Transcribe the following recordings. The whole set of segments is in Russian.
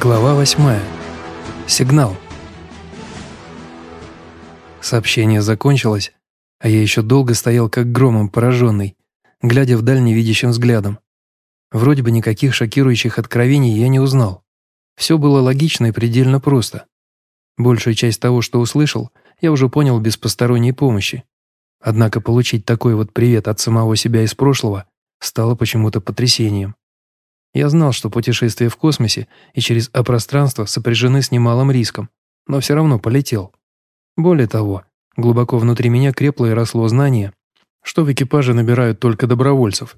Глава восьмая. Сигнал. Сообщение закончилось, а я еще долго стоял как громом пораженный, глядя вдаль невидящим взглядом. Вроде бы никаких шокирующих откровений я не узнал. Все было логично и предельно просто. Большую часть того, что услышал, я уже понял без посторонней помощи. Однако получить такой вот привет от самого себя из прошлого стало почему-то потрясением. Я знал, что путешествия в космосе и через пространство сопряжены с немалым риском, но все равно полетел. Более того, глубоко внутри меня крепло и росло знание, что в экипаже набирают только добровольцев.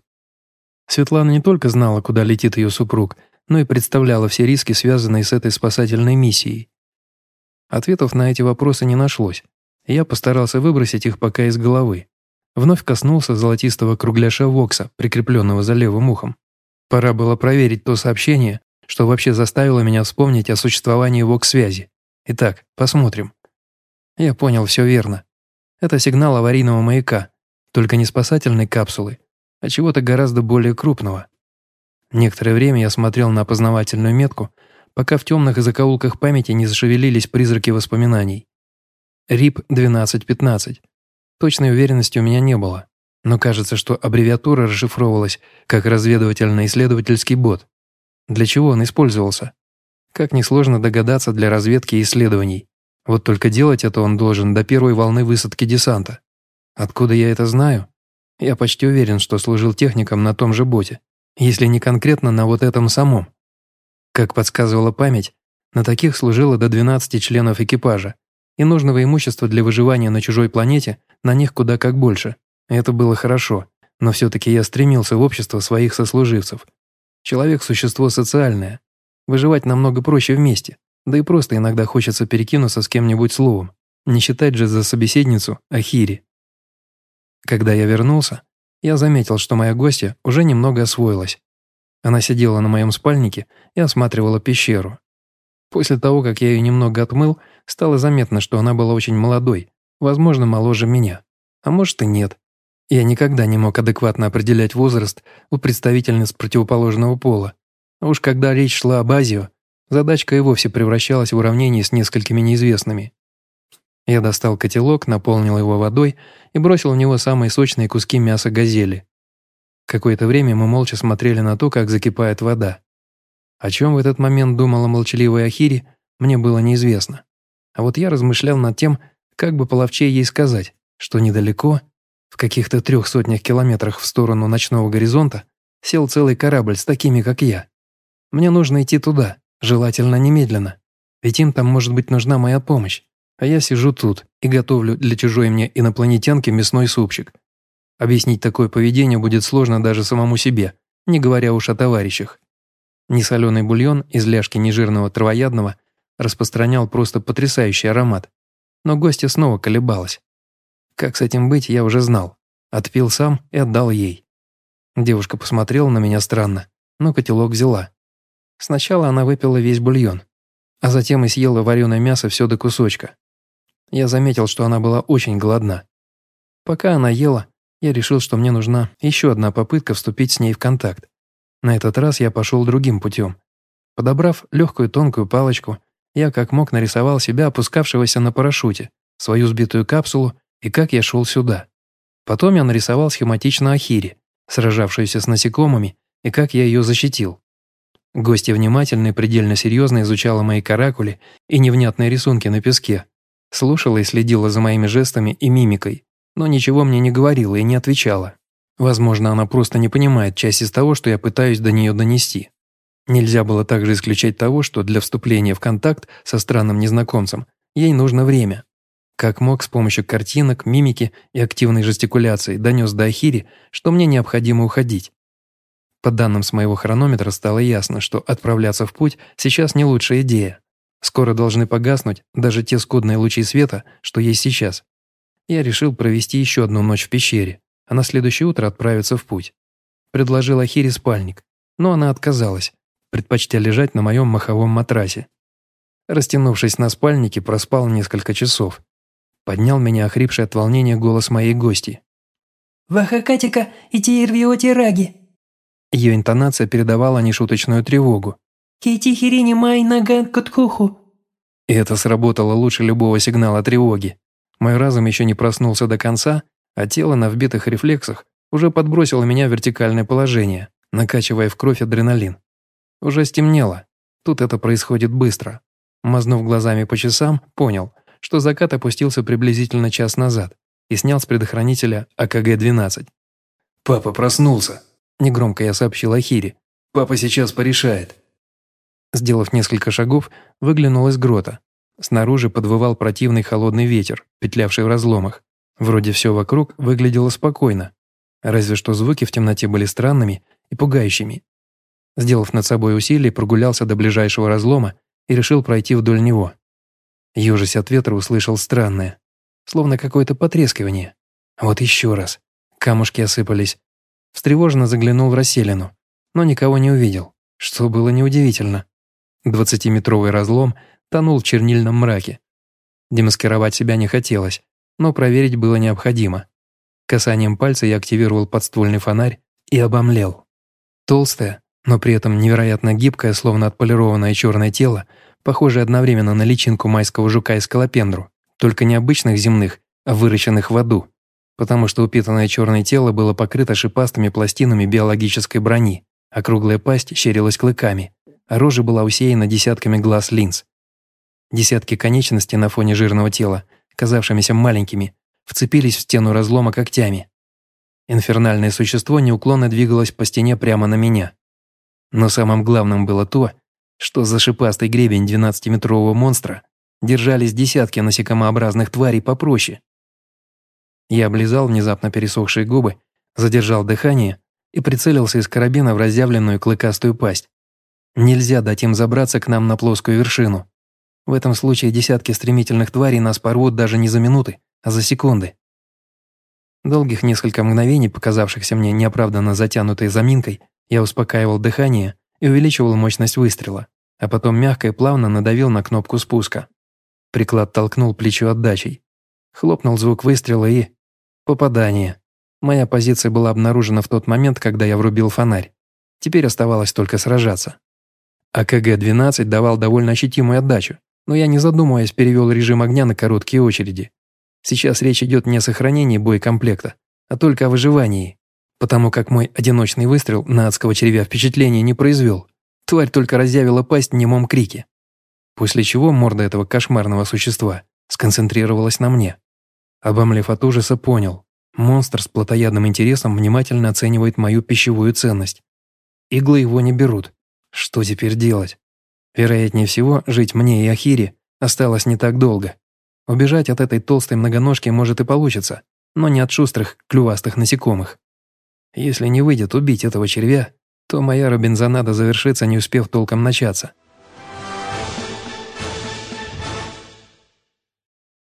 Светлана не только знала, куда летит ее супруг, но и представляла все риски, связанные с этой спасательной миссией. Ответов на эти вопросы не нашлось, я постарался выбросить их пока из головы. Вновь коснулся золотистого кругляша Вокса, прикрепленного за левым ухом. Пора было проверить то сообщение, что вообще заставило меня вспомнить о существовании ВОК-связи. Итак, посмотрим. Я понял все верно. Это сигнал аварийного маяка, только не спасательной капсулы, а чего-то гораздо более крупного. Некоторое время я смотрел на опознавательную метку, пока в темных закоулках памяти не зашевелились призраки воспоминаний. РИП-1215. Точной уверенности у меня не было. Но кажется, что аббревиатура расшифровывалась как разведывательно-исследовательский бот. Для чего он использовался? Как несложно догадаться для разведки и исследований. Вот только делать это он должен до первой волны высадки десанта. Откуда я это знаю? Я почти уверен, что служил техником на том же боте, если не конкретно на вот этом самом. Как подсказывала память, на таких служило до 12 членов экипажа, и нужного имущества для выживания на чужой планете на них куда как больше. Это было хорошо, но все-таки я стремился в общество своих сослуживцев. Человек – существо социальное. Выживать намного проще вместе, да и просто иногда хочется перекинуться с кем-нибудь словом, не считать же за собеседницу Ахири. Когда я вернулся, я заметил, что моя гостья уже немного освоилась. Она сидела на моем спальнике и осматривала пещеру. После того, как я ее немного отмыл, стало заметно, что она была очень молодой, возможно, моложе меня. А может и нет. Я никогда не мог адекватно определять возраст у представительниц противоположного пола. А уж когда речь шла об Азию, задачка и вовсе превращалась в уравнение с несколькими неизвестными. Я достал котелок, наполнил его водой и бросил в него самые сочные куски мяса газели. Какое-то время мы молча смотрели на то, как закипает вода. О чем в этот момент думала молчаливая Ахири, мне было неизвестно. А вот я размышлял над тем, как бы половчей ей сказать, что недалеко в каких-то трех сотнях километрах в сторону ночного горизонта сел целый корабль с такими, как я. Мне нужно идти туда, желательно немедленно, ведь им там может быть нужна моя помощь, а я сижу тут и готовлю для чужой мне инопланетянки мясной супчик. Объяснить такое поведение будет сложно даже самому себе, не говоря уж о товарищах. Несоленый бульон из ляжки нежирного травоядного распространял просто потрясающий аромат, но гостья снова колебалась. Как с этим быть, я уже знал. Отпил сам и отдал ей. Девушка посмотрела на меня странно, но котелок взяла. Сначала она выпила весь бульон, а затем и съела вареное мясо все до кусочка. Я заметил, что она была очень голодна. Пока она ела, я решил, что мне нужна еще одна попытка вступить с ней в контакт. На этот раз я пошел другим путем. Подобрав легкую тонкую палочку, я как мог нарисовал себя опускавшегося на парашюте, свою сбитую капсулу и как я шел сюда. Потом я нарисовал схематично Ахири, сражавшуюся с насекомыми, и как я ее защитил. Гостья внимательно и предельно серьезно изучала мои каракули и невнятные рисунки на песке, слушала и следила за моими жестами и мимикой, но ничего мне не говорила и не отвечала. Возможно, она просто не понимает часть из того, что я пытаюсь до нее донести. Нельзя было также исключать того, что для вступления в контакт со странным незнакомцем ей нужно время, как мог с помощью картинок, мимики и активной жестикуляции донес до Ахири, что мне необходимо уходить. По данным с моего хронометра стало ясно, что отправляться в путь сейчас не лучшая идея. Скоро должны погаснуть даже те скудные лучи света, что есть сейчас. Я решил провести еще одну ночь в пещере, а на следующее утро отправиться в путь. Предложил Ахире спальник, но она отказалась, предпочтя лежать на моем маховом матрасе. Растянувшись на спальнике, проспал несколько часов, Поднял меня охрипший от волнения голос моей гости. «Вахакатика и Тиервиоти Раги!» Ее интонация передавала нешуточную тревогу. Кейтихирини май наган коткуху. И это сработало лучше любого сигнала тревоги. Мой разум еще не проснулся до конца, а тело на вбитых рефлексах уже подбросило меня в вертикальное положение, накачивая в кровь адреналин. Уже стемнело. Тут это происходит быстро. Мазнув глазами по часам, понял, что закат опустился приблизительно час назад и снял с предохранителя АКГ-12. «Папа проснулся», – негромко я сообщил Ахире. «Папа сейчас порешает». Сделав несколько шагов, выглянул из грота. Снаружи подвывал противный холодный ветер, петлявший в разломах. Вроде все вокруг выглядело спокойно, разве что звуки в темноте были странными и пугающими. Сделав над собой усилие, прогулялся до ближайшего разлома и решил пройти вдоль него. Ёжись от ветра услышал странное, словно какое-то потрескивание. Вот еще раз. Камушки осыпались. Встревоженно заглянул в расселину, но никого не увидел, что было неудивительно. Двадцатиметровый разлом тонул в чернильном мраке. Демаскировать себя не хотелось, но проверить было необходимо. Касанием пальца я активировал подствольный фонарь и обомлел. Толстое, но при этом невероятно гибкое, словно отполированное черное тело, похожее одновременно на личинку майского жука и скалопендру, только не обычных земных, а выращенных в аду, потому что упитанное черное тело было покрыто шипастыми пластинами биологической брони, а круглая пасть щерилась клыками, а рожа была усеяна десятками глаз линз. Десятки конечностей на фоне жирного тела, казавшимися маленькими, вцепились в стену разлома когтями. Инфернальное существо неуклонно двигалось по стене прямо на меня. Но самым главным было то, что за шипастый гребень 12-метрового монстра держались десятки насекомообразных тварей попроще. Я облизал внезапно пересохшие губы, задержал дыхание и прицелился из карабина в разъявленную клыкастую пасть. Нельзя дать им забраться к нам на плоскую вершину. В этом случае десятки стремительных тварей нас порвут даже не за минуты, а за секунды. Долгих несколько мгновений, показавшихся мне неоправданно затянутой заминкой, я успокаивал дыхание и увеличивал мощность выстрела, а потом мягко и плавно надавил на кнопку спуска. Приклад толкнул плечо отдачей. Хлопнул звук выстрела и... Попадание. Моя позиция была обнаружена в тот момент, когда я врубил фонарь. Теперь оставалось только сражаться. АКГ-12 давал довольно ощутимую отдачу, но я, не задумываясь, перевел режим огня на короткие очереди. Сейчас речь идет не о сохранении боекомплекта, а только о выживании, потому как мой одиночный выстрел на адского червя впечатления не произвел. Тварь только разъявила пасть в немом крике. После чего морда этого кошмарного существа сконцентрировалась на мне. Обомлев от ужаса, понял. Монстр с плотоядным интересом внимательно оценивает мою пищевую ценность. Иглы его не берут. Что теперь делать? Вероятнее всего, жить мне и Ахире осталось не так долго. Убежать от этой толстой многоножки может и получится, но не от шустрых, клювастых насекомых. Если не выйдет убить этого червя, то моя Робинзонада завершится, не успев толком начаться.